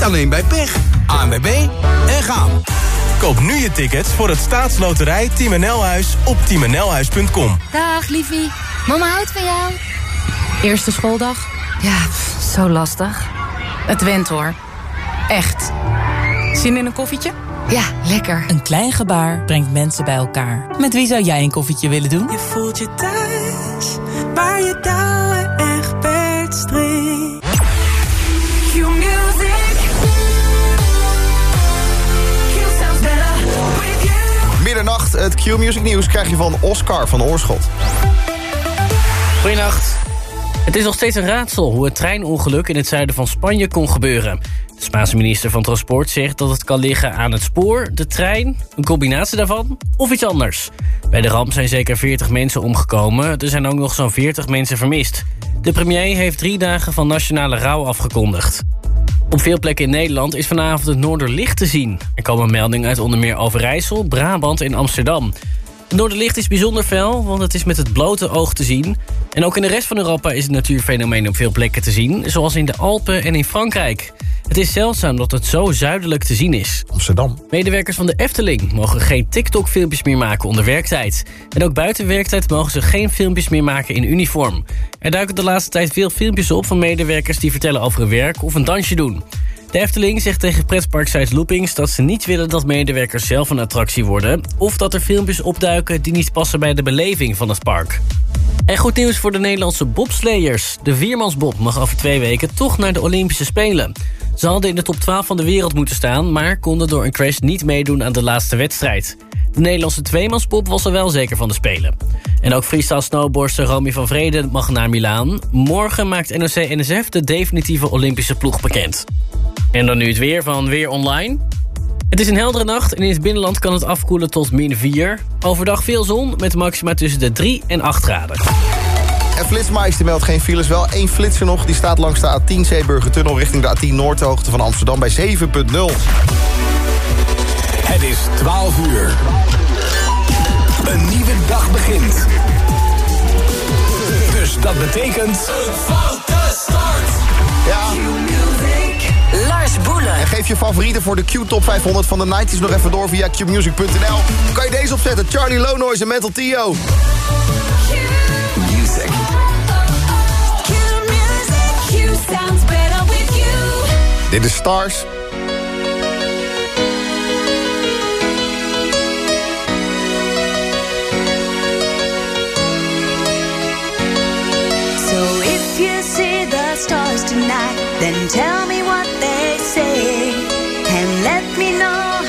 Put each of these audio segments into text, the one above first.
Niet alleen bij pech. ANWB en gaan. Koop nu je tickets voor het staatsloterij Team NL-huis op teamnlhuis.com. Dag, liefie. Mama houdt van jou. Eerste schooldag? Ja, zo lastig. Het went hoor. Echt. Zin in een koffietje? Ja, lekker. Een klein gebaar brengt mensen bij elkaar. Met wie zou jij een koffietje willen doen? Je voelt je thuis, waar je touwen het Q-Music Nieuws krijg je van Oscar van Oorschot. Goedenacht. Het is nog steeds een raadsel hoe het treinongeluk in het zuiden van Spanje kon gebeuren. De Spaanse minister van Transport zegt dat het kan liggen aan het spoor, de trein, een combinatie daarvan of iets anders. Bij de ramp zijn zeker 40 mensen omgekomen. Er zijn ook nog zo'n 40 mensen vermist. De premier heeft drie dagen van nationale rouw afgekondigd. Op veel plekken in Nederland is vanavond het Noorderlicht te zien. Er komen meldingen uit onder meer Overijssel, Brabant en Amsterdam. Het Noorderlicht is bijzonder fel, want het is met het blote oog te zien. En ook in de rest van Europa is het natuurfenomeen op veel plekken te zien... zoals in de Alpen en in Frankrijk. Het is zeldzaam dat het zo zuidelijk te zien is. Amsterdam. Medewerkers van de Efteling mogen geen TikTok-filmpjes meer maken onder werktijd. En ook buiten werktijd mogen ze geen filmpjes meer maken in uniform. Er duiken de laatste tijd veel filmpjes op van medewerkers... die vertellen over hun werk of een dansje doen. De Efteling zegt tegen pretparksite Loopings dat ze niet willen dat medewerkers zelf een attractie worden... of dat er filmpjes opduiken die niet passen bij de beleving van het park. En goed nieuws voor de Nederlandse bobsleiers. De viermansbob mag over twee weken toch naar de Olympische Spelen. Ze hadden in de top 12 van de wereld moeten staan... maar konden door een crash niet meedoen aan de laatste wedstrijd. De Nederlandse tweemansbob was er wel zeker van de Spelen. En ook freestyle snowboardster Romy van Vrede mag naar Milaan. Morgen maakt NOC-NSF de definitieve Olympische ploeg bekend. En dan nu het weer van Weer Online. Het is een heldere nacht en in het binnenland kan het afkoelen tot min 4. Overdag veel zon met maxima tussen de 3 en 8 graden. En Flitsmeister meldt geen files. Wel één flitser nog. Die staat langs de A10 Zeeburger richting de A10 Noordhoogte van Amsterdam bij 7.0. Het is 12 uur. Een nieuwe dag begint. Dus dat betekent... Een foute start. Ja. Lars Boelen. En geef je favorieten voor de Q-top 500 van de 90s nog even door via qmusic.nl. Kan je deze opzetten? Charlie Low Noise en Mental Tio. Dit is Stars. You see the stars tonight, then tell me what they say. And let me know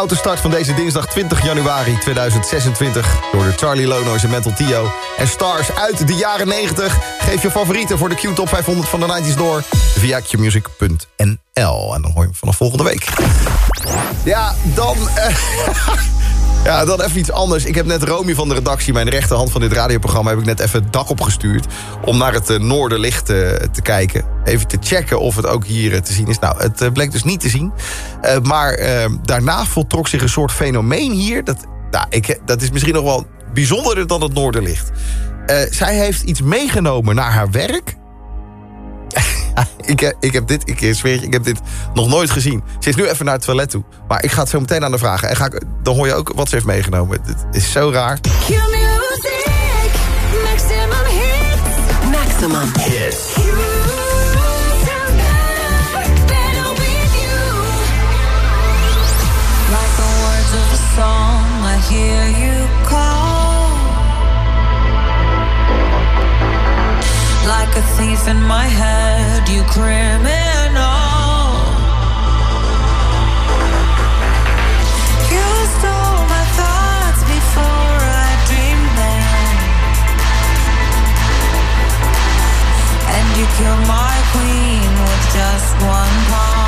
foute start van deze dinsdag 20 januari 2026... door de Charlie Lono's en Mental Tio. En stars uit de jaren 90. Geef je favorieten voor de Q-top 500 van de 90s door... via qmusic.nl. En dan hoor je hem vanaf volgende week. Ja, dan... eh, Ja, dan even iets anders. Ik heb net Romy van de redactie, mijn rechterhand van dit radioprogramma... heb ik net even het dak opgestuurd om naar het eh, Noorderlicht eh, te kijken. Even te checken of het ook hier eh, te zien is. Nou, het bleek dus niet te zien. Maar eh, daarna voltrok zich een soort fenomeen hier. Dat, nou, ik, dat is misschien nog wel bijzonderder dan het Noorderlicht. Zij heeft iets meegenomen naar haar werk... ik, ik heb dit, ik zweer ik heb dit nog nooit gezien. Ze is nu even naar het toilet toe. Maar ik ga het zo meteen aan de vragen. En ga ik, dan hoor je ook wat ze heeft meegenomen. Dit is zo raar. Q-music, maximum hits. Maximum Like a thief in my head, you criminal. You stole my thoughts before I dreamed them. And you killed my queen with just one pawn.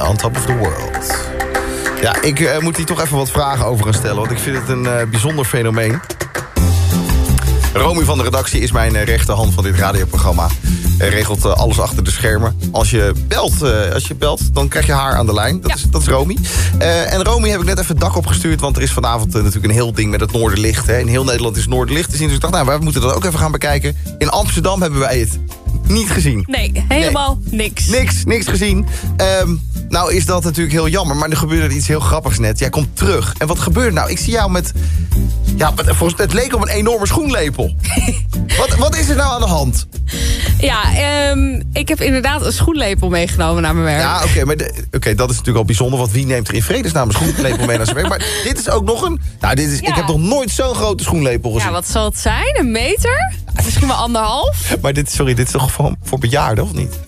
On top of the world. Ja, ik eh, moet hier toch even wat vragen over gaan stellen... want ik vind het een eh, bijzonder fenomeen. Romy van de redactie is mijn eh, rechterhand van dit radioprogramma. Hij regelt alles achter de schermen. Als je, belt, als je belt, dan krijg je haar aan de lijn. Dat, is, dat is Romy. En Romy heb ik net even het dak opgestuurd... want er is vanavond natuurlijk een heel ding met het Noorderlicht. Hè. In heel Nederland is Noorderlicht te zien. Dus ik dacht, nou, we moeten dat ook even gaan bekijken. In Amsterdam hebben wij het niet gezien. Nee, helemaal niks. Niks, niks gezien. Ehm, nou is dat natuurlijk heel jammer, maar er gebeurde iets heel grappigs net. Jij komt terug. En wat gebeurt nou? Ik zie jou met... Ja, het leek op een enorme schoenlepel. wat, wat is er nou aan de hand? Ja, ehm, ik heb inderdaad een schoenlepel meegenomen naar mijn werk. Ja, oké, maar de- dat is natuurlijk al bijzonder... want wie neemt er in vredesnaam een schoenlepel mee naar zijn werk? Maar dit is ook nog een... Nou, dit is, Ja. ik heb nog nooit zo'n grote schoenlepel gezien. Ja, wat zal het zijn? Een meter? Misschien wel anderhalf? Maar dit, sorry, dit is toch voor, voor bejaarden, of niet?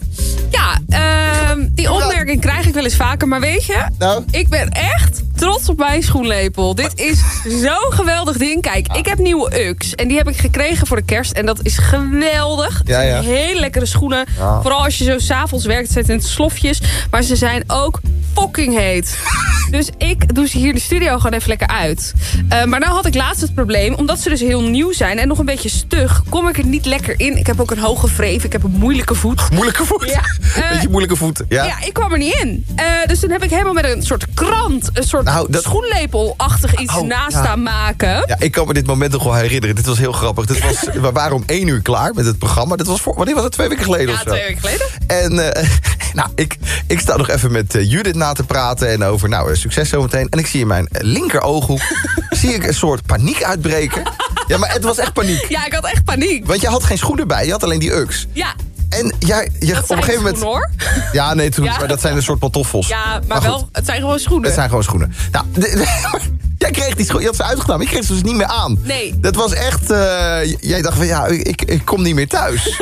Ja, ehm, die opmerking krijg ik wel eens vaker. Maar weet je, Nou? ik ben echt trots op mijn schoenlepel. Dit is zo'n geweldig ding. Kijk, ik heb nieuwe Ux. En die heb ik gekregen voor de kerst. En dat is geweldig. Ja, ja. Heel lekkere schoenen. Ja. Vooral als je zo s'avonds werkt, zit in het slofjes. Maar ze zijn ook fucking heet. Dus ik doe ze hier in de studio gewoon even lekker uit. Eh, maar nou had ik laatst het probleem, omdat ze dus heel nieuw zijn... en nog een beetje stug, kom ik er niet lekker in. Ik heb ook een hoge vreef, ik heb een moeilijke voet. Moeilijke voet. Ja, eh, Beetje moeilijke voet. Ja. Ja, ik kwam er niet in. Eh, dus toen heb ik helemaal met een soort krant... een soort Nou, dat- schoenlepelachtig iets Oh, naast ja. staan maken. Ja, ik kan me dit moment nog wel herinneren. Dit was heel grappig. Dit was, we waren om één uur klaar met het programma. Dit was voor, wanneer was het? Twee weken geleden Ja, of zo? twee weken geleden. En eh, nou, ik, ik sta nog even met Judith na te praten... en over nou, succes zometeen. En ik zie in mijn linker ooghoek zie ik een soort paniek uitbreken. Ja, maar het was echt paniek. Ja, ik had echt paniek. Want je had geen schoenen bij, je had alleen die Ux. Ja, En jij, je, dat op een gegeven moment... hoor. Ja, nee, toen, Ja. maar dat zijn een soort pantoffels. Ja, maar, wel, het zijn gewoon schoenen. Het zijn gewoon schoenen. Nou, de- de- jij kreeg die schoenen, je had ze uitgedaan, maar je kreeg ze dus niet meer aan. Nee. Dat was echt, eh, jij dacht van ja, ik, ik kom niet meer thuis.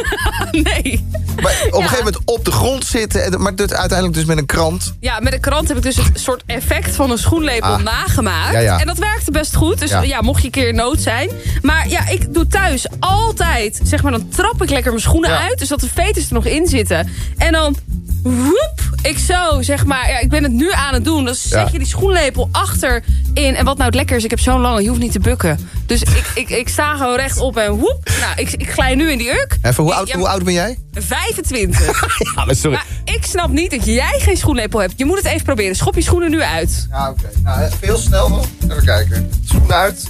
Nee. Maar op een gegeven moment op de grond zitten, en, maar dus uiteindelijk dus met een krant. Ja, met een krant heb ik dus het soort effect van een schoenlepel Ah. nagemaakt. Ja, ja. En dat werkte best goed. Dus Ja. mocht je een keer in nood zijn. Maar ja, ik doe thuis altijd, zeg maar, dan trap ik lekker mijn schoenen uit. Dus dat de veters er nog in zitten. En dan, woep, ik zo, zeg maar, ja, ik ben het nu aan het doen. Dan zet Ja. je die schoenlepel achterin. En wat nou het lekker is, ik heb zo'n lange, je hoeft niet te bukken. Dus ik, ik, ik sta gewoon rechtop en woep. Nou, ik, ik glij nu in die uk. Even, hoe, oud, Ja, hoe oud ben jij? 25. Ja, maar sorry. Maar ik snap niet dat jij geen schoenlepel hebt. Je moet het even proberen. Schop je schoenen nu uit. Ja, oké. Nou, even heel snel dan. Even kijken. Schoenen uit.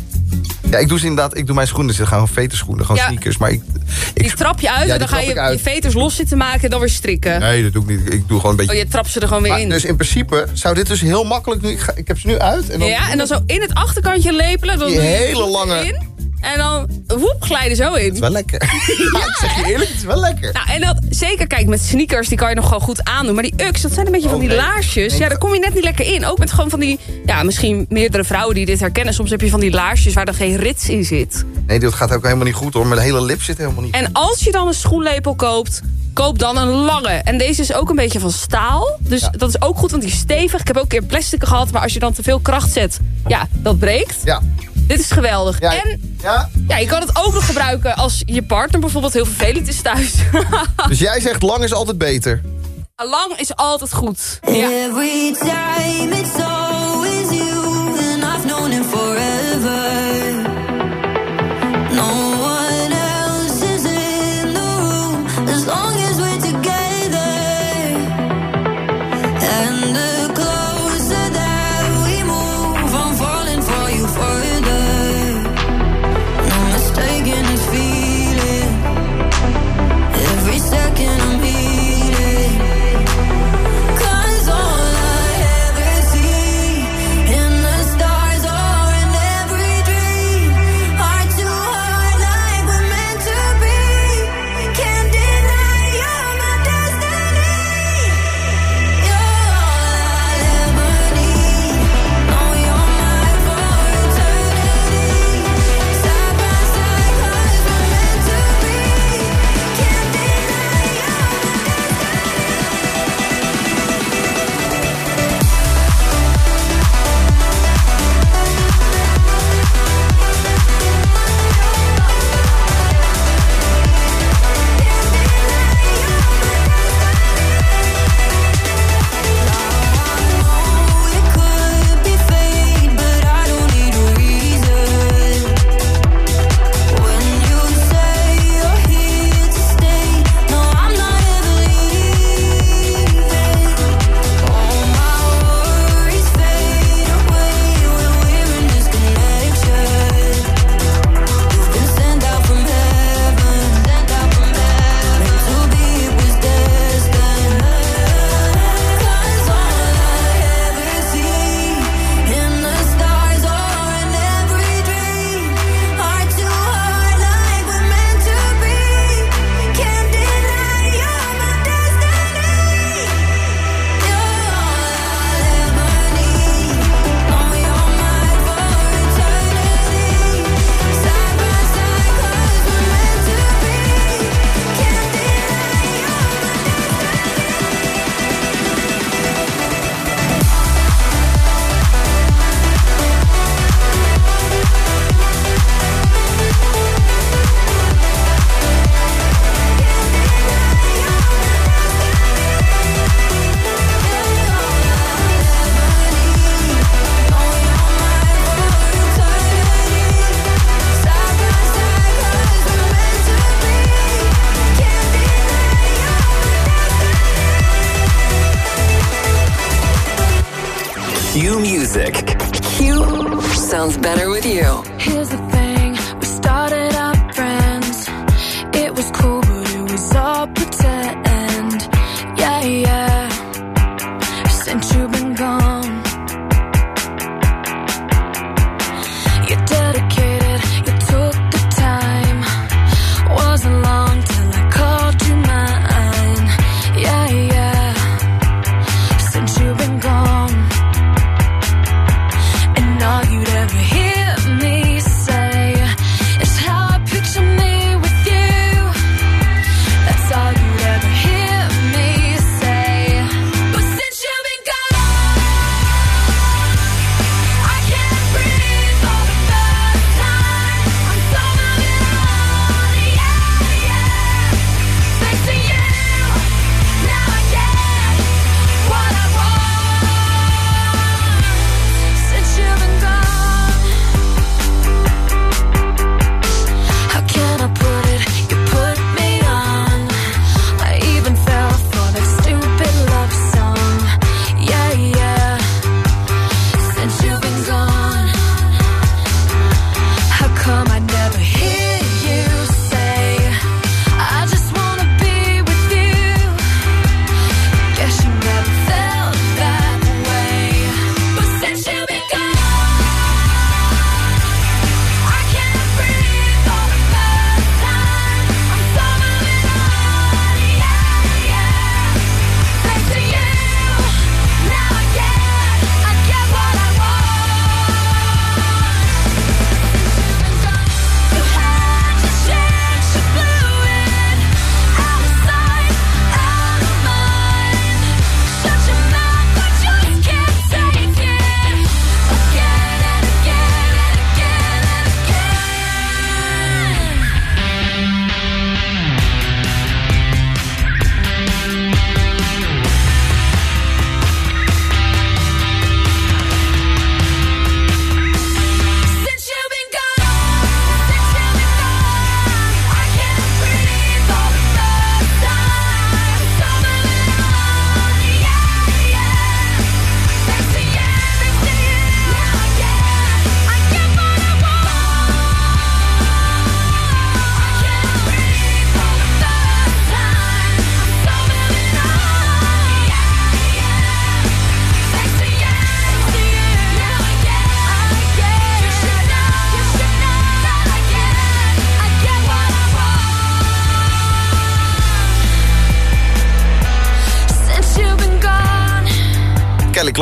Ja, ik doe ze inderdaad, ik doe mijn schoenen, ze gaan gewoon vetenschoenen, gewoon Ja. sneakers. Maar ik, ik Die trap je uit Ja, en dan ga je je veters los zitten maken en dan weer strikken. Nee, dat doe ik niet. Ik doe gewoon een beetje... Oh, je trapt ze er gewoon weer Maar in. dus in principe zou dit dus heel makkelijk nu... Ik, ga, ik heb ze nu uit. En dan, ja, en dan zo in het achterkantje lepelen. Dan Die hele lange- In, en dan woep, glijden zo Het is in. wel lekker. ja, ik zeg je eerlijk, het is wel lekker. Nou, en dat, zeker, kijk, met sneakers, die kan je nog gewoon goed aandoen. Maar die ux, dat zijn een beetje Oh, van die nee. laarsjes. Nee, Ja, daar kom je net niet lekker in. Ook met gewoon van die, ja, misschien meerdere vrouwen die dit herkennen. Soms heb je van die laarsjes waar er geen rits in zit. Nee, dit gaat ook helemaal niet goed hoor. Mijn hele lip zit helemaal niet En als je dan een schoenlepel koopt, koop dan een lange. En deze is ook een beetje van staal. Dus Ja. dat is ook goed, want die is stevig. Ik heb ook een keer plastic gehad, maar als je dan te veel kracht zet, ja, dat breekt. Ja. Dit is geweldig. Ja. En ja. ja, je kan het ook nog gebruiken als je partner bijvoorbeeld heel vervelend is thuis. Dus jij zegt lang is altijd beter. Lang is altijd goed. Ja. Every time it's always you, and I've known it forever.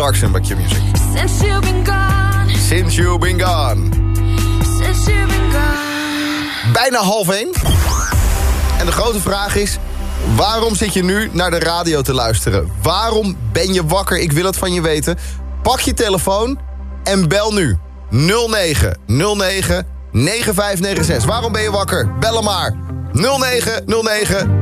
Clarkson bij Q-Music. Since you've been gone. Since you've been gone. Since you've been gone. Bijna half één. En de grote vraag is... Waarom zit je nu naar de radio te luisteren? Waarom ben je wakker? Ik wil het van je weten. Pak je telefoon en bel nu. 0909 9596. Waarom ben je wakker? Bel hem maar. 0909.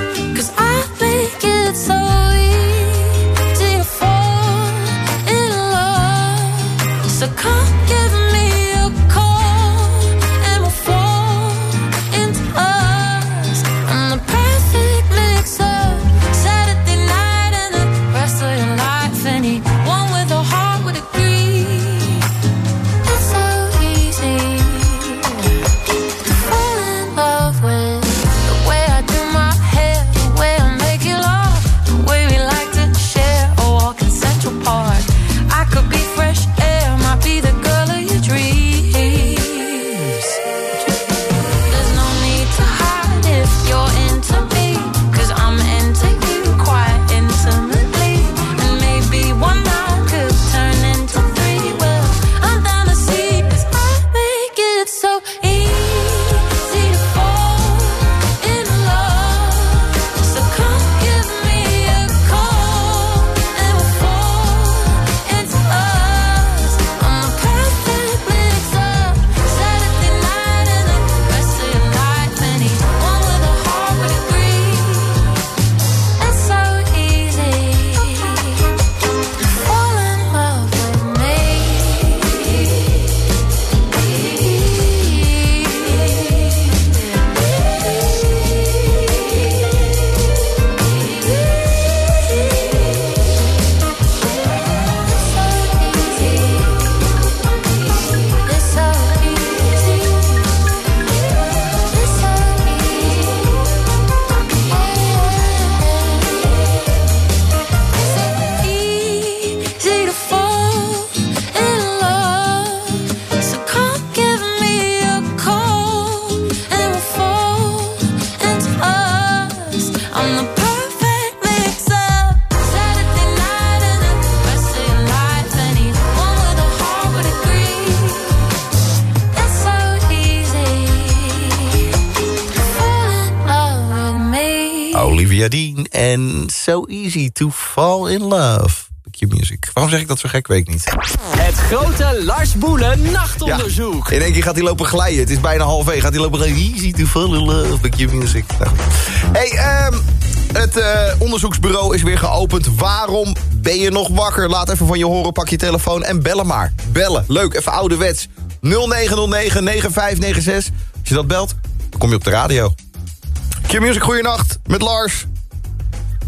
In Love. Q-Music. Waarom zeg ik dat zo gek, weet ik niet. Het grote Lars Boelen nachtonderzoek. In één keer gaat hij lopen glijden. Het is bijna half één. Gaat hij lopen glijden. Easy to fall in love bij Q-Music. Nou goed. Hey, ehm, het eh, onderzoeksbureau is weer geopend. Waarom ben je nog wakker? Laat even van je horen, pak je telefoon en bellen maar. Bellen, leuk, even ouderwets. 0909 9596. Als je dat belt, dan kom je op de radio. Q-Music, goeienacht, met Lars.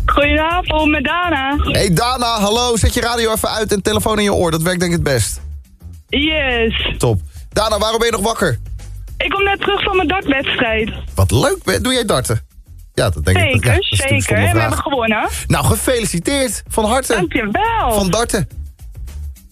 Goedenavond, met Dana. Hey Dana, hallo. Zet je radio even uit en telefoon in je oor. Dat werkt denk ik het best. Yes. Top. Dana, waarom ben je nog wakker? Ik kom net terug van mijn dartwedstrijd. Wat leuk. Doe jij darten? Ja, dat denk ik. Zeker, Ja, dat zeker. En we hebben gewonnen. Nou, gefeliciteerd. Van harte. Dankjewel. Van darten.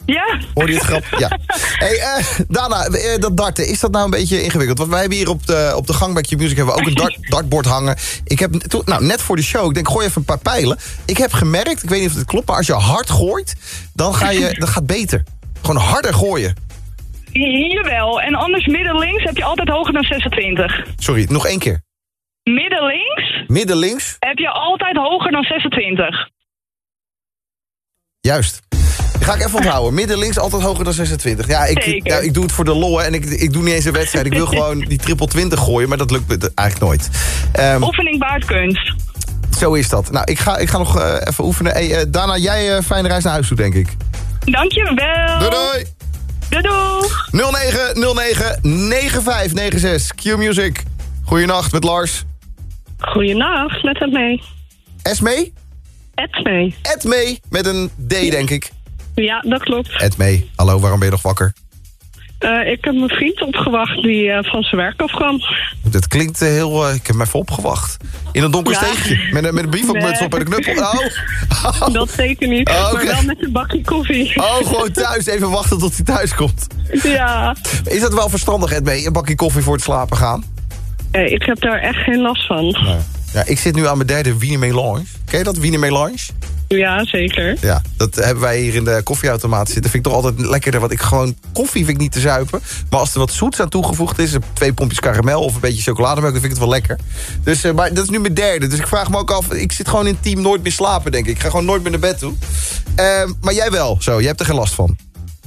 Ja. Hoor je het grap? Ja. Hey, eh, Dana, eh, dat darten, is dat nou een beetje ingewikkeld? Want wij hebben hier op de, op de gang bij Q-Music hebben we ook een dart, dartbord hangen. Ik heb, nou, net voor de show, ik denk, gooi even een paar pijlen. Ik heb gemerkt, ik weet niet of het klopt, maar als je hard gooit, dan, ga je, dat gaat beter. Gewoon harder gooien. Jawel. En anders midden links heb je altijd hoger dan 26. Sorry, nog één keer. Midden links Midden links, heb je altijd hoger dan 26. juist. Die ga ik even onthouden. Midden links altijd hoger dan 26. Ja, ik, ik doe het voor de lol hè, en ik, ik doe niet eens een wedstrijd. Ik wil gewoon die triple 20 gooien, maar dat lukt me eigenlijk nooit. Ehm, Oefening baart kunst. Zo is dat. Nou, ik ga, ik ga nog eh, even oefenen. Hey, eh, Dana, jij eh, fijne reis naar huis toe, denk ik. Dankjewel. Doei doei! Doei doeg. 0909 9596 Q-Music. Goeienacht met Lars. Goeienacht, met het mee. Esmee? Edmee. Edmee, met een D, denk ik. Ja, dat klopt. Edmee, hallo, waarom ben je nog wakker? Eh, ik heb mijn vriend opgewacht die eh, van zijn werk afkwam. Dat klinkt eh, heel... ik heb hem even opgewacht. In een donker Ja. steegje. Met, een- met een bivakmuts Nee. op en een knuppel. Oh. Dat zeker niet, Oh, maar wel met een bakje koffie. oh, gewoon thuis. Even wachten tot hij thuis komt. Ja, Is dat wel verstandig, Edmee? Een bakje koffie voor het slapen gaan? Ik heb daar echt geen last van. Ja, ik zit nu aan mijn derde Wiener Melange. Ken je dat, Wiener Melange? Ja, zeker. Ja, dat hebben wij hier in de koffieautomaat zitten. Vind ik toch altijd lekkerder, want ik gewoon... Koffie vind ik niet te zuipen. Maar als er wat zoets aan toegevoegd is... twee pompjes karamel of een beetje chocolademelk... dan vind ik het wel lekker. Dus, eh, maar dat is nu mijn derde. Dus ik vraag me ook af... Ik zit gewoon in team nooit meer slapen, denk ik. Ik ga gewoon nooit meer naar bed toe. Ehm, maar jij wel, zo. Jij hebt er geen last van.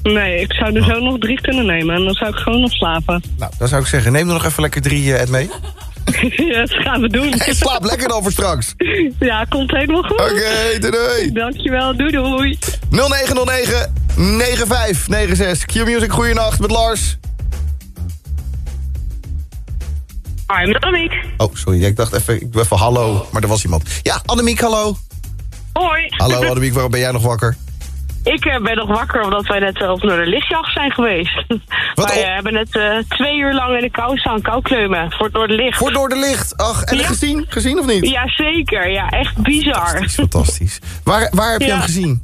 Nee, ik zou er zo nog drie kunnen nemen en dan zou ik gewoon nog slapen. Nou, dan zou ik zeggen... neem er nog even lekker drie, eh, Ed, mee. ja, dat gaan we doen. En slaap lekker dan voor straks. Ja, komt helemaal goed. Oké, doei doei. Dankjewel, doei doei. 0909 9596 Q-Music, goeienacht met Lars. Hi, met Annemiek. Oh, sorry, ik dacht even, ik doe even hallo, maar er was iemand. Ja, Annemiek, hallo. Hoi. Hallo Annemiek, waarom ben jij nog wakker? Ik eh, ben nog wakker omdat wij net eh, op naar de lichtjacht zijn geweest. Wat wij eh, hebben net twee uur lang in de kou staan koukleumen voor het Noorderlicht. Voor door de licht. Ach, en Ja. gezien? Gezien of niet? Ja, zeker. Ja, echt bizar. Fantastisch. Waar, waar heb je Ja. hem gezien?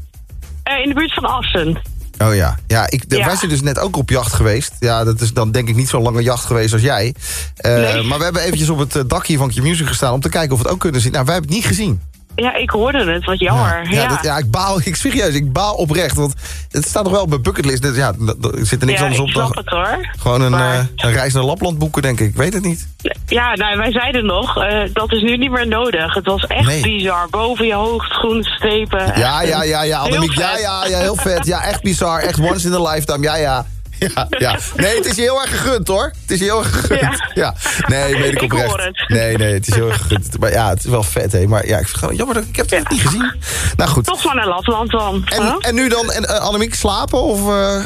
In de buurt van Assen. Oh ja, ja, ik, Ja. wij zijn dus net ook op jacht geweest. Ja, dat is dan denk ik niet zo'n lange jacht geweest als jij. Nee. Maar we hebben eventjes op het dakje van Q-Music gestaan... om te kijken of we het ook kunnen zien. Nou, wij hebben het niet gezien. Ja, ik hoorde het. Wat jammer. Ja, Ja, dat, ja ik baal, ik serieus, ik baal oprecht. Want het staat nog wel op mijn bucketlist. Dus ja, er zit er niks anders op ik dan... snap het hoor. Gewoon een, Maar- eh, een reis naar Lapland boeken, denk ik. Ik weet het niet. Ja, nou, wij zeiden nog, eh, dat is nu niet meer nodig. Het was echt Nee. bizar. Boven je hoofd, groene strepen. Ja, ja, ja, ja, Annemiek. Ja, ja, ja, heel vet. Ja, echt bizar. Echt once in a lifetime. Ja, ja. Ja, ja. Nee, het is je heel erg gegund, hoor. Het is je heel erg gegund. Ja. Ja. Nee, weet ik oprecht. hoor het. Nee, nee, het is heel erg gegund. Maar ja, het is wel vet, hè. Maar ja, ik vind het jammer dat ik heb het echt niet gezien. Nou, goed. Toch maar naar Lapland dan. En, huh? en nu dan, en, eh, Annemiek, slapen? Of, eh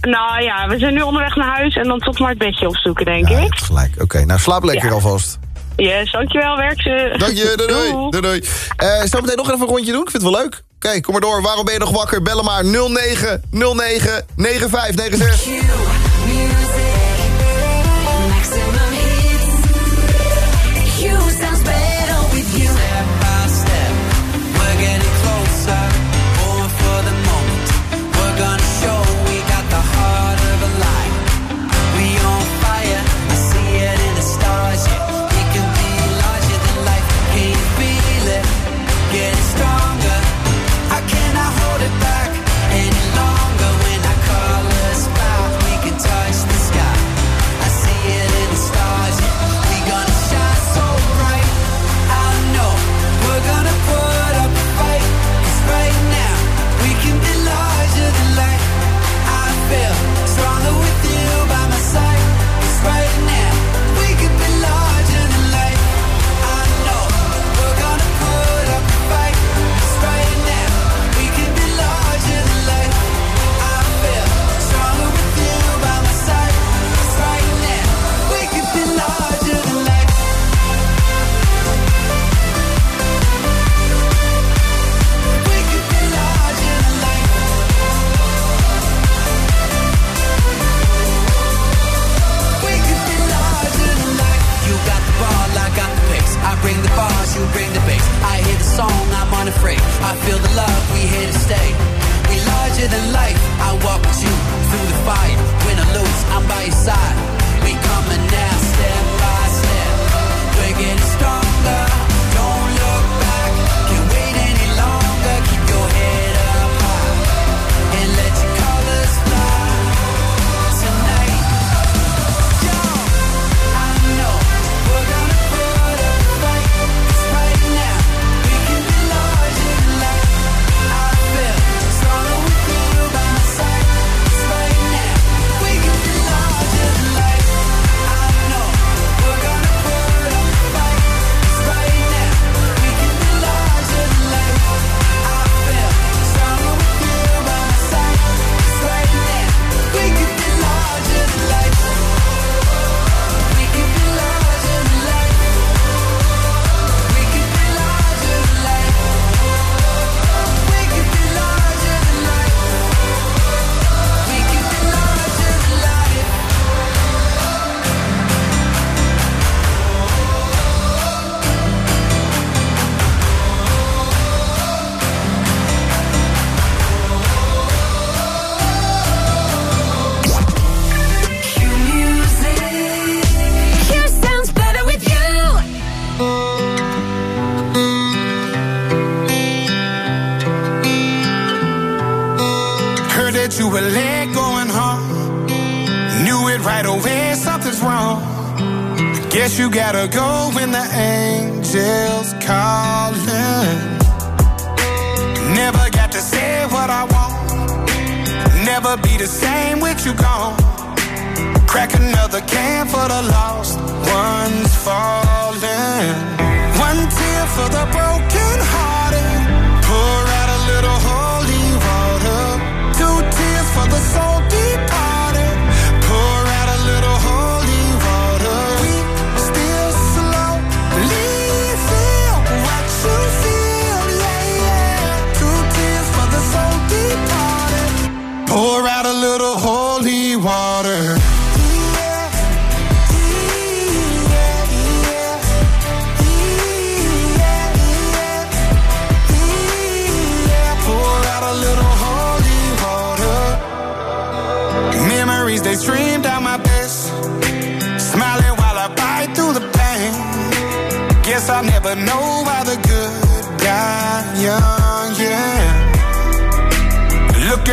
Nou ja, we zijn nu onderweg naar huis en dan toch maar het bedje opzoeken, denk Ja, ik. gelijk. Oké, nou, slaap lekker alvast. Yes, dankjewel, werk ze. Dank je, doei, doei. Doei. doei. Eh, Zometeen nog even een rondje doen. Ik vind het wel leuk. Oké, kom maar door. Waarom ben je nog wakker? Bellen maar 09 09 95 96. You bring the bass. I hear the song, I'm unafraid. I feel the love, we here to stay. We larger than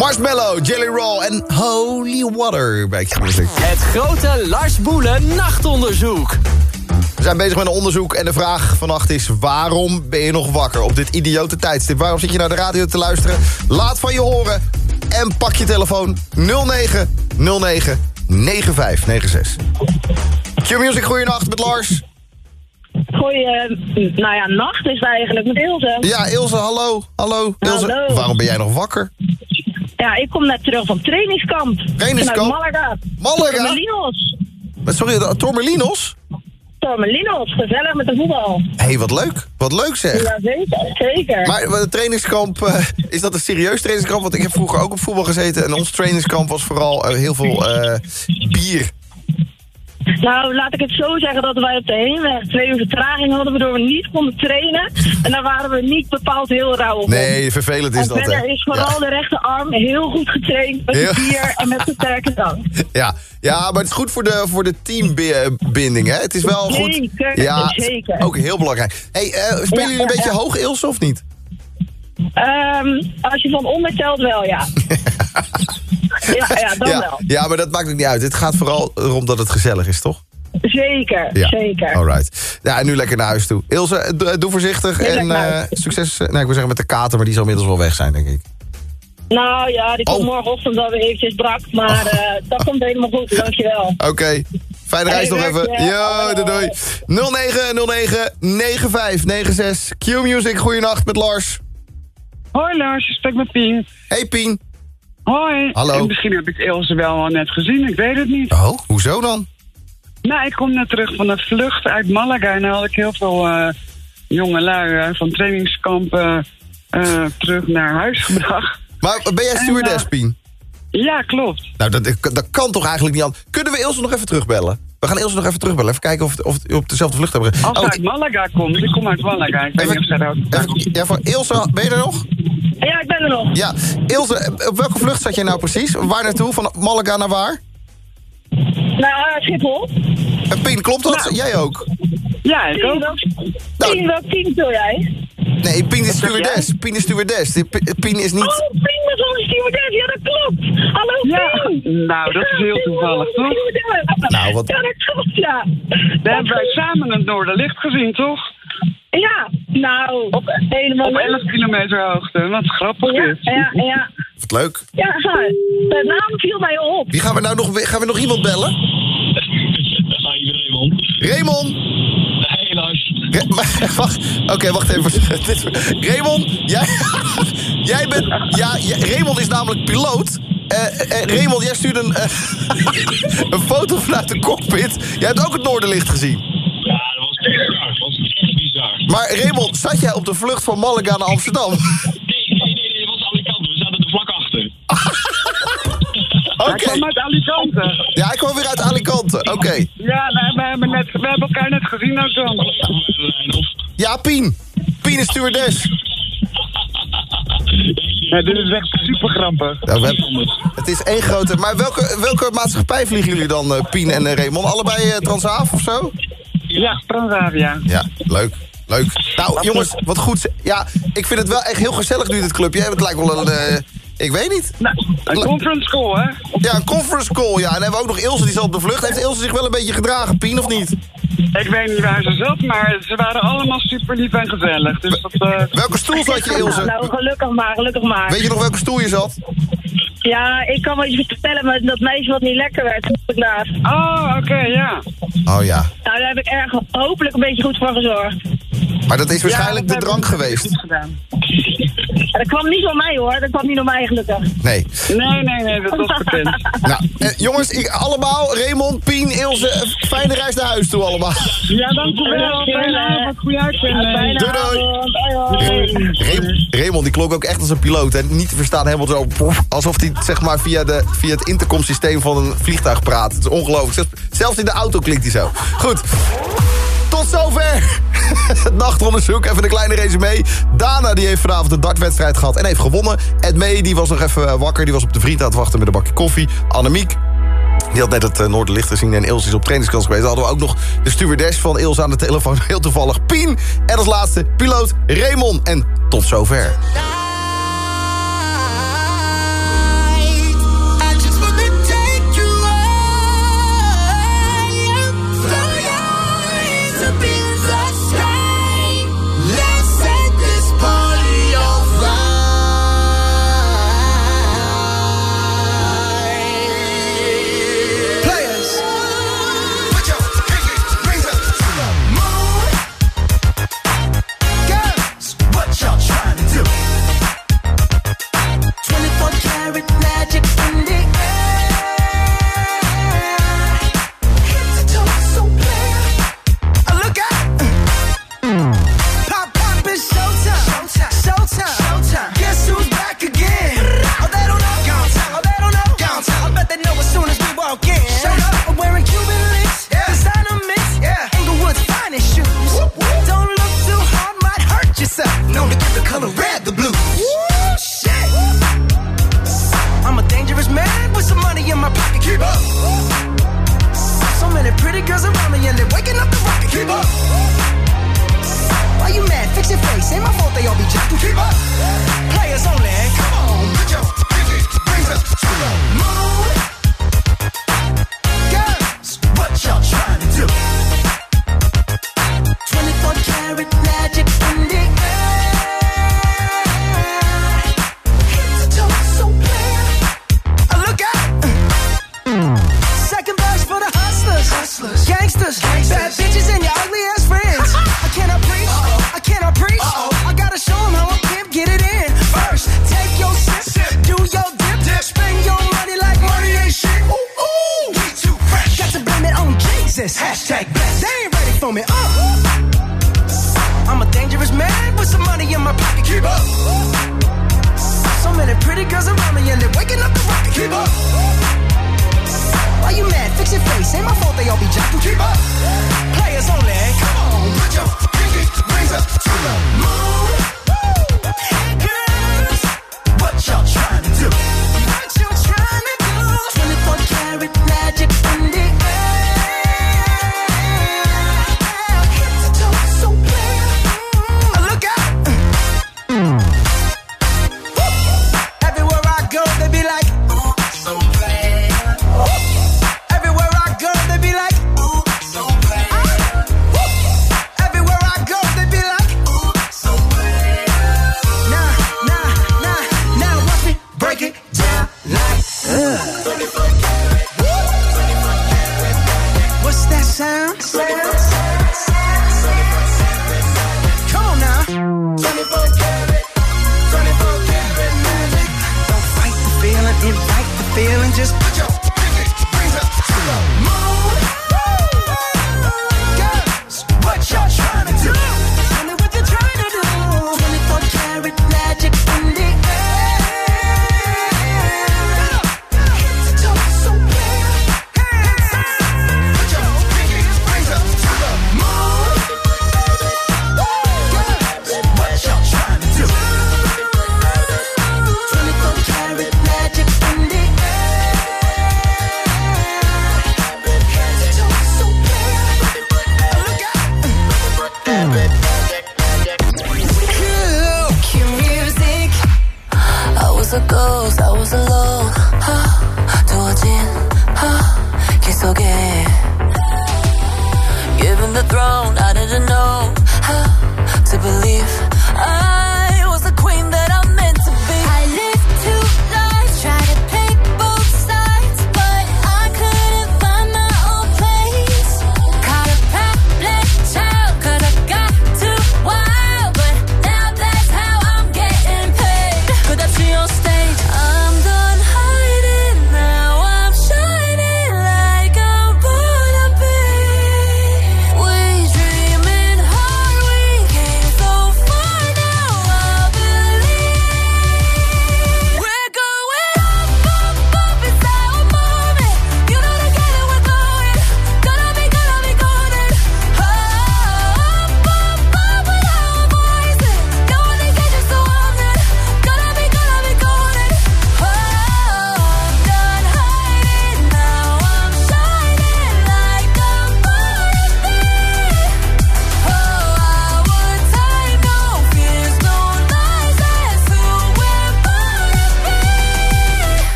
Marshmallow, Jelly Roll en Holy Water bij Q-Music. Het grote Lars Boelen nachtonderzoek. We zijn bezig met een onderzoek en de vraag vannacht is... waarom ben je nog wakker op dit idiote tijdstip? Waarom zit je naar de radio te luisteren? Laat van je horen en pak je telefoon 0909 9596. Q-Music, goeienacht met Lars. Goeie, nou ja, nacht is het eigenlijk met Ilse. Ja, Ilse, hallo. Hallo. Ilse, Hallo. waarom ben jij nog wakker? Ja, ik kom net terug van trainingskamp. Trainingskamp? Vanuit Malaga. Malaga? Tormelinos. Sorry, Tormelinos? Tormelinos, gezellig met de voetbal. Hé, hey, wat leuk. Wat leuk zeg. Ja, zeker. zeker. Maar de trainingskamp, eh, is dat een serieus trainingskamp? Want ik heb vroeger ook op voetbal gezeten... en ons trainingskamp was vooral eh, heel veel eh, bier. Nou, laat ik het zo zeggen dat wij op de heenweg twee uur vertraging hadden... waardoor we niet konden trainen. En daar waren we niet bepaald heel rauw op. Nee, vervelend is en dat, hè? verder is vooral de rechterarm heel goed getraind met Heel- de bier en met de sterke drank. Ja, ja, maar het is goed voor de, voor de teambinding, hè? Het is wel goed. Ja, zeker. ook heel belangrijk. Hey, eh, spelen Ja, jullie ja, een beetje ja. hoog, Ilse, of niet? Ehm, als je van onder telt wel, ja. ja, ja, dan ja, wel. ja, maar dat maakt ook niet uit. Het gaat vooral erom dat het gezellig is, toch? Zeker, Ja, zeker. alright. Ja, en nu lekker naar huis toe. Ilse, doe, doe voorzichtig en eh, succes. nou, ik wil zeggen met de kater, maar die zal inmiddels wel weg zijn, denk ik. Nou ja, die komt Oh. morgenochtend wel weer eventjes brak, maar eh, dat komt helemaal goed, dankjewel. Oké. Fijne reis Hey, nog even. Yo, doei doei. 0909 9596. Q-Music, goeienacht met Lars. Hoi Lars, je spreekt met Pien. Hey Pien. Hoi. Hallo. En misschien heb ik Ilse wel al net gezien, ik weet het niet. Oh, hoezo dan? Nou, ik kom net terug van een vlucht uit Malaga en daar had ik heel veel eh, jonge lui eh, van trainingskampen eh, terug naar huis gebracht. Maar ben jij stewardess, Pien? Ja, klopt. Nou, dat, dat kan toch eigenlijk niet. Kunnen we Ilse nog even terugbellen? We gaan Ilse nog even terugbellen. Even kijken of, of we op dezelfde vlucht hebben. Als Oh, uit Malaga komt, ik kom uit Malaga. Ik weet niet of zij daar ja, voor Ilse, ben je er nog? Ja, ik ben er nog. Ja, Ilse, op welke vlucht zat jij nou precies? Waar naartoe? Van Malaga naar waar? Nou, uh, Schiphol. En Pien, klopt dat? Jij ook? Ja, ik Tien, ook. welk, Nou- tien, welk team wil jij? Nee, Pien is stewardess. Pien is stewardess. Pien is niet... Oh, Pien was onze stewardess. Ja, dat klopt. Hallo, Ja, Pien. nou, dat is heel Ja, Pien toevallig, toch? Nou, wat- Ja, dat klopt, ja. Daar hebben wij samen het Noorderlicht gezien, toch? Ja, nou, helemaal Op leuk. 11 kilometer hoogte. Wat grappig Ja, dit. ja, ja. Wat leuk. Ja, de naam viel mij op. Wie gaan we nou nog... Gaan we nog iemand bellen? Raymond. Hey Lars. Re- maar- wacht, oké, wacht even. Raymond, jij, jij bent... Ja, Raymond is namelijk piloot. Eh eh, Raymond, jij stuurde een, eh, een foto vanuit de cockpit. Jij hebt ook het Noorderlicht gezien. Maar Raymond, zat jij op de vlucht van Malaga naar Amsterdam? Nee, nee, nee, nee, dat was alle kanten. We zaten er vlak achter. Oké. Hij kwam uit Alicante. Ja, ik kwam weer uit Alicante. Oké. Ja, we, hebben net, we hebben elkaar net gezien ook dan. Ja, Pien. Pien is stewardess. Ja, dit is echt super grappig. We hebben- het is één grote... Maar welke, welke maatschappij vliegen jullie dan, eh, Pien en eh, Raymond? Allebei eh, Transavia of zo? Ja, Transavia. Ja, leuk. Leuk. Nou, jongens, wat goed. Ja, ik vind het wel echt heel gezellig nu, dit clubje. Het lijkt wel een... eh, ik weet niet. Een conference call, hè? Ja, een conference call, ja. En dan hebben we ook nog Ilse, die zat op de vlucht. Heeft Ilse zich wel een beetje gedragen, Pien, of niet? Ik weet niet waar ze zat, maar ze waren allemaal super lief en gezellig. Dus dat, eh, Welke stoel zat je, Ilse? Nou, gelukkig maar, gelukkig maar. Weet je nog welke stoel je zat? Ja, ik kan wel iets vertellen, maar dat meisje wat niet lekker werd, ik naast. Oh, oké, ja. Oh ja. Nou, daar heb ik erg hopelijk een beetje goed voor gezorgd. Maar dat is waarschijnlijk Ja, de drank geweest. goed gedaan. En dat kwam niet door mij hoor, dat kwam niet door mij gelukkig. Nee. Nee, nee, nee, dat was bekend. Nou, eh, jongens, ik, allemaal, Raymond, Pien, Ilse, eh, fijne reis naar huis toe allemaal. Ja, dankjewel. Fijne avond, goede uitzending. Doei, doei. Ray- Raymond, die klonk ook echt als een piloot. En niet te verstaan, helemaal zo... pof, Alsof hij zeg maar, via, de, via het intercomsysteem van een vliegtuig praat. Het is ongelooflijk. Zelfs in de auto klinkt hij zo. Goed. Tot zover het nachtonderzoek. Even een kleine resume. Dana die heeft vanavond een dartwedstrijd gehad en heeft gewonnen. Ed Mee die was nog even eh, wakker. Die was op de vriend aan het wachten met een bakje koffie. Annemiek die had net het uh, Noorderlicht gezien en Ilse is op trainingskans geweest. Hadden we ook nog de stewardess van Ilse aan de telefoon. Heel toevallig Pien. En als laatste piloot Raymond. En tot zover.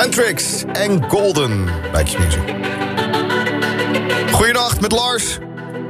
Hendrix en Golden bij Music. Goedenacht met Lars.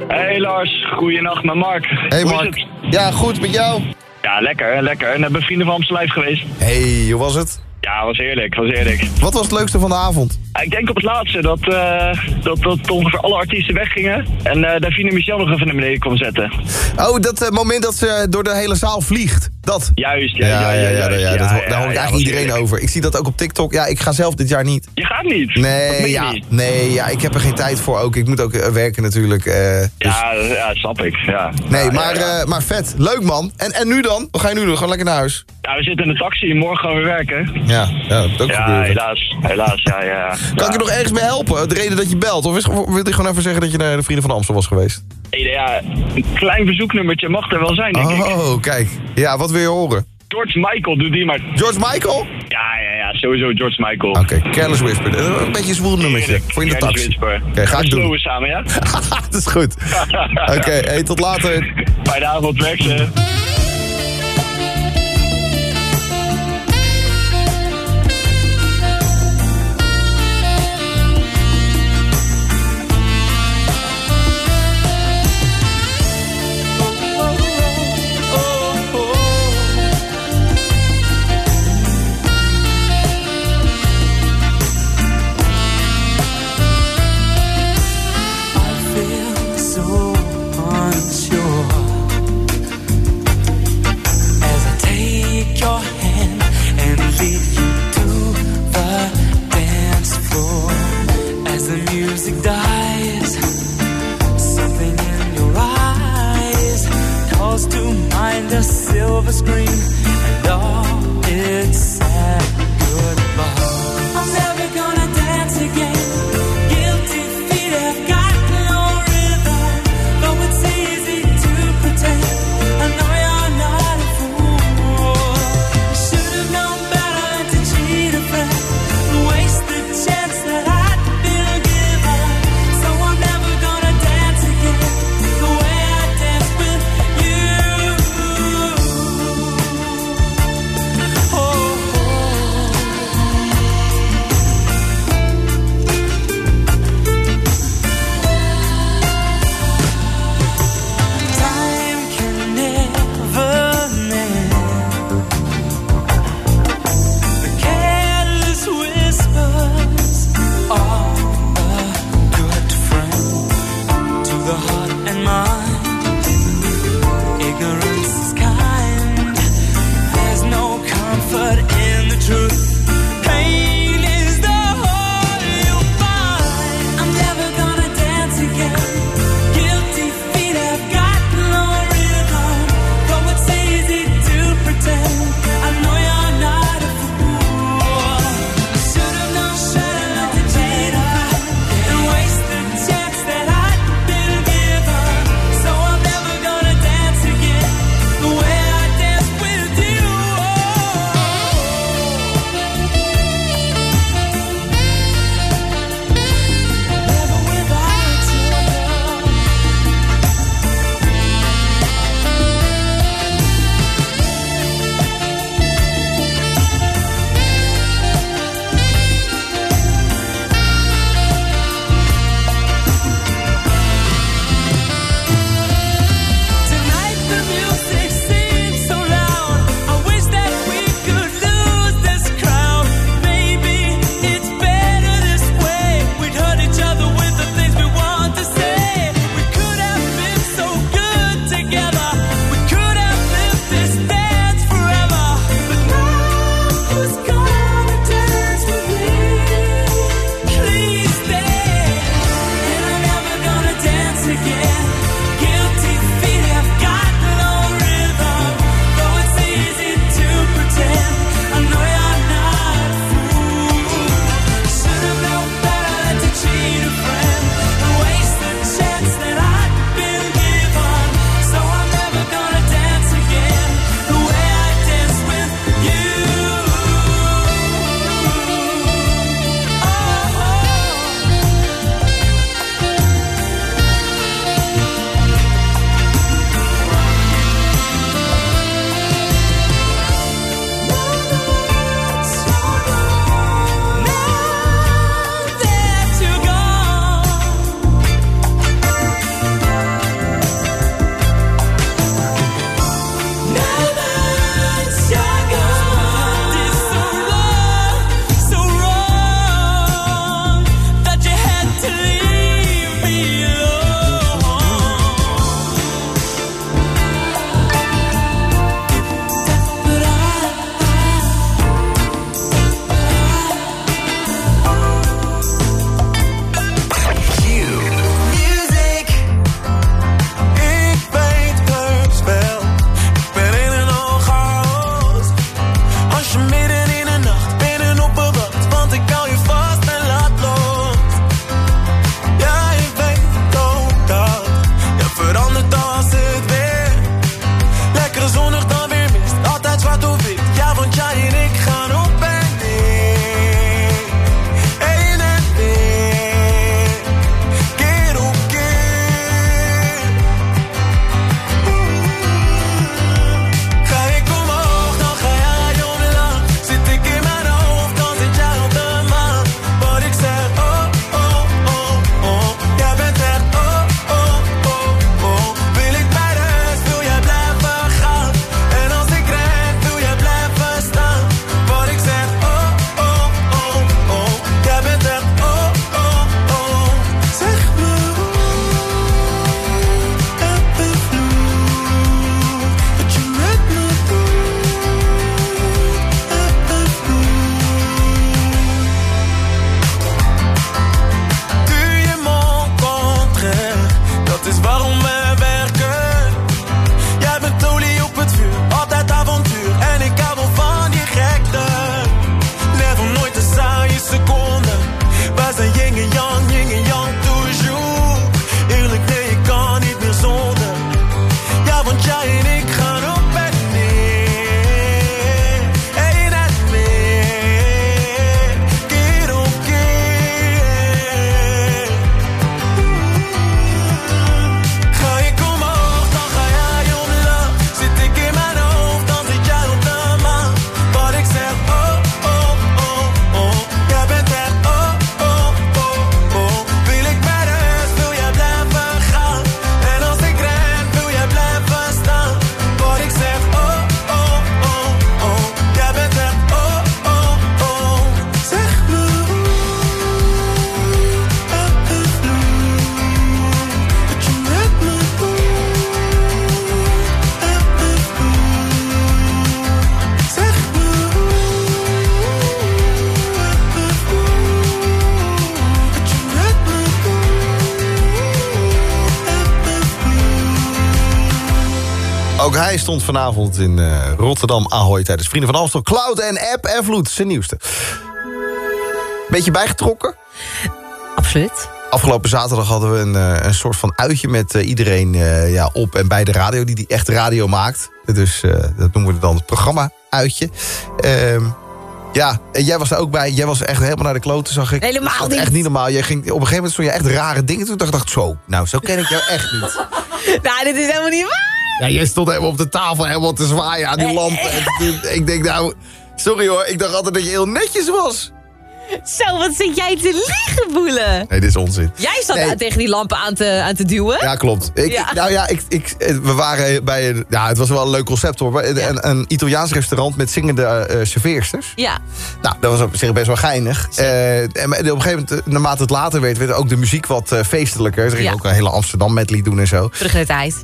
Hey Lars, goedenacht met Mark. Hey Mark. Ja, goed met jou? Ja, lekker, lekker. En eh, hebben vrienden van Amsterdam geweest. Hey, hoe was het? Ja, was heerlijk, was heerlijk. Wat was het leukste van de avond? Ik denk op het laatste dat, eh, dat, dat ongeveer alle artiesten weggingen. En eh, uh, Davine Michel nog even naar beneden kon zetten. Oh, dat moment dat ze door de hele zaal vliegt. Dat. Juist, ja. Ja, ja, ja, ja, daar hoort eigenlijk iedereen over. Ik zie dat ook op TikTok. Ja, ik ga zelf dit jaar niet. Je gaat niet? Nee, ja, nee ja, ik heb er geen tijd voor ook. Ik moet ook eh, werken natuurlijk. eh, dus- Ja, ja, snap ik. Ja. Nee, Ja, maar, eh, maar vet. Leuk man. En, en nu dan? Wat ga je nu doen? Gewoon lekker naar huis? Ja, we zitten in de taxi en morgen gaan we werken. Ja, ja dat ook Ja, helaas. Helaas, ja, ja. Kan ik je nog ergens mee helpen? De reden dat je belt? Of is, wil je gewoon even zeggen dat je naar de Vrienden van Amstel was geweest? Ja, een klein verzoeknummertje mag er wel zijn, denk ik. Oh, kijk. Ja, wat wil je horen? George Michael, doe die maar. George Michael? Ja, ja, ja, sowieso George Michael. Oké, Careless Whisper. Een beetje een zwoel nummertje. Voor in de taxi. Whisper. Ga ik doen. samen, ja? dat is goed. Oké, hey, tot later. Fijne avond, werk stond vanavond in eh, Rotterdam Ahoy tijdens Vrienden van Amstel. Cloud en App en Vloed, zijn nieuwste. Beetje bijgetrokken? Absoluut. Afgelopen zaterdag hadden we een, eh, een soort van uitje met eh, iedereen ja, op en bij de radio... die, die echt radio maakt. Dus dat noemen we dan het programma-uitje. Ehm, ja, en jij was daar ook bij. Jij was echt helemaal naar de kloten, zag ik. Helemaal niet. Echt niet normaal. Jij ging, op een gegeven moment stond je echt rare dingen. Toen dacht ik, zo, nou, zo ken ik jou echt niet. nou, dit is helemaal niet waar. Ja, jij stond helemaal op de tafel helemaal te zwaaien aan die lampen. En toen- ik denk, nou, sorry hoor. Ik dacht altijd dat je heel netjes was. Zo, wat zit jij te liegen, boelen? Nee, dit is onzin. Jij zat Nee. daar tegen die lampen aan te, aan te duwen. Ja, klopt. Ik, Ja. Nou ja, ik, ik, we waren bij een... Ja, het was wel een leuk concept hoor. Een, een Italiaans restaurant met zingende eh serveersters. Ja. Nou, dat was op zich best wel geinig. Eh, en op een gegeven moment, eh, naarmate het later werd... werd ook de muziek wat eh, feestelijker. Ze gingen Ja. ook een hele Amsterdam medley doen en zo. Terug de tijd.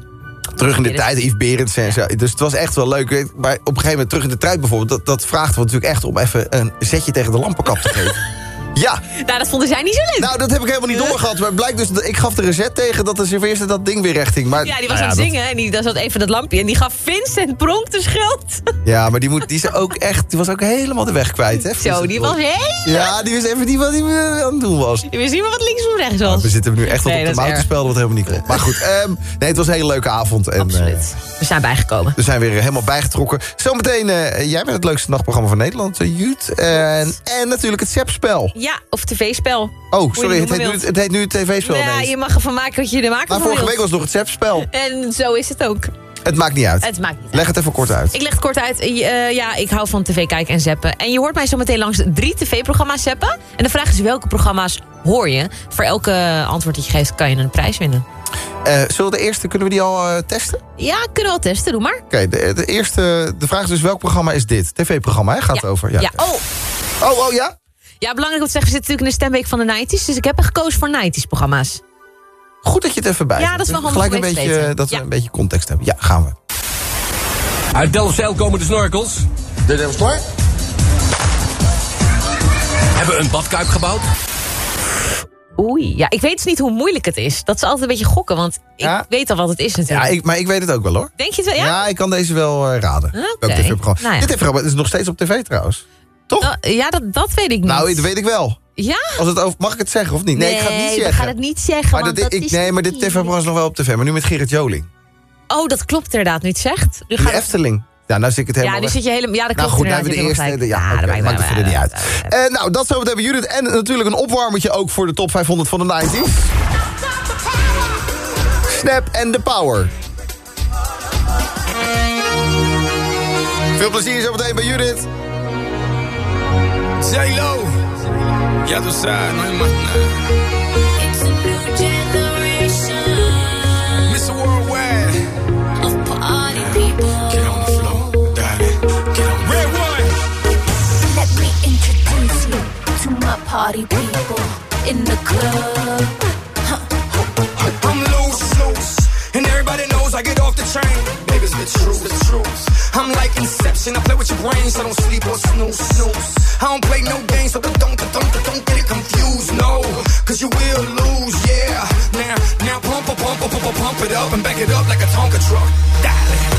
Terug in de tijd, Yves Berends en zo. Dus het was echt wel leuk. Maar op een gegeven moment, terug in de tijd bijvoorbeeld... dat, dat vraagt we natuurlijk echt om even een zetje tegen de lampenkap te geven. Ja, Nou, dat vonden zij niet zo leuk. nou, dat heb ik helemaal niet doorgehad. Maar het blijkt dus, dat- ik gaf de reset tegen dat de serveerster dat ding weer recht ging. Maar, ja, die was nou aan het dat- zingen en die daar zat even dat lampje. En die gaf Vincent Pronk de schuld. Ja, maar die, moet, die, is ook echt, die was ook helemaal de weg kwijt. Hè, Zo, die was heel... Ja, die wist even niet wat hij eh, aan het doen was. Je wist niet meer wat links of rechts was. We zitten nu echt Nee, op de mouw te spelen, wat helemaal niet klopt. Maar goed, ehm, nee, het was een hele leuke avond. En, Absoluut. We zijn bijgekomen. we zijn weer helemaal bijgetrokken. Zometeen, eh, jij bent het leukste nachtprogramma van Nederland, uh, Jut. En, en natuurlijk het ZEP-spel. Ja, of tv-spel. Oh, sorry, het heet, nu, het heet nu het tv-spel. Ja, ineens. je mag ervan maken wat je er maakt. Maar vorige wilt. week was het nog het ZEP-spel. En zo is het ook. Het maakt niet uit. Het maakt niet Leg het even kort uit. Ik leg het kort uit. Eh, ja, ik hou van tv kijken en zappen. En je hoort mij zo meteen langs drie tv-programma's zappen. En de vraag is welke programma's hoor je? Voor elke antwoord dat je geeft kan je een prijs winnen. Eh, zullen we de eerste, kunnen we die al eh, testen? Ja, kunnen we wel testen. Doe maar. Oké, de, de eerste, de vraag is dus welk programma is dit? TV-programma, hè? Gaat het over? Ja. Oh. Oh, oh ja? Ja, belangrijk om te zeggen, we zitten natuurlijk in de stemweek van de 90s. Dus ik heb er gekozen voor 90s programma's. Goed dat je het even bij Ja, dat is wel handig Gelijk een beetje, weten. dat we Ja. een beetje context hebben. Ja, gaan we. Uit Delfzijl komen de snorkels. De Delfstar? Hebben een badkuip gebouwd. Oei, ja, ik weet dus niet hoe moeilijk het is. Dat is altijd een beetje gokken, want ik weet al wat het is Ja, natuurlijk. ik, maar ik weet het ook wel hoor. Denk je het wel? Ja? ik kan deze wel eh, raden. TV-programma. Nou ja. Dit is nog steeds op tv trouwens. Toch? ja, dat, dat weet ik niet. Nou, dat weet ik wel. Ja? Als het over, mag ik het zeggen of niet? Nee, ik ga het niet zeggen. gaan het niet zeggen, maar dat ik, is nee, maar dit niet- TV-programma is nog wel op tv. Maar nu met Gerrit Joling. Oh, dat klopt inderdaad, nu het zegt. Nu De gaat het- Efteling. Ja, nou zit ik het helemaal Ja, nu zit je helemaal... Ja, dat Nou klopt goed, nou hebben we de eerste. de- ja, gelijk. oké, dat maakt verder niet uit. Nou, dat zo hebben Judith. En natuurlijk een opwarmertje ook voor de top 500 van de 90s. Snap and the Power. Veel plezier zo meteen bij Judith. J-Lo, ya tú sabes, no hay más nada. It's a new generation Mr. Worldwide, of party people. get on the floor, darling, get on. Red one. Let me introduce you to my party people in the club. I'm loose, loose, and everybody knows I get off the train. Baby, it's the truth, the truth. I'm like Inception, I play with your brains, so don't sleep or snooze, snooze. I don't play no games, so don't, don't, don't, don't get it confused, no, cause you will lose, yeah. Now, now pump, pump, pump, pump, pump, it up and back it up like a Tonka truck, darling.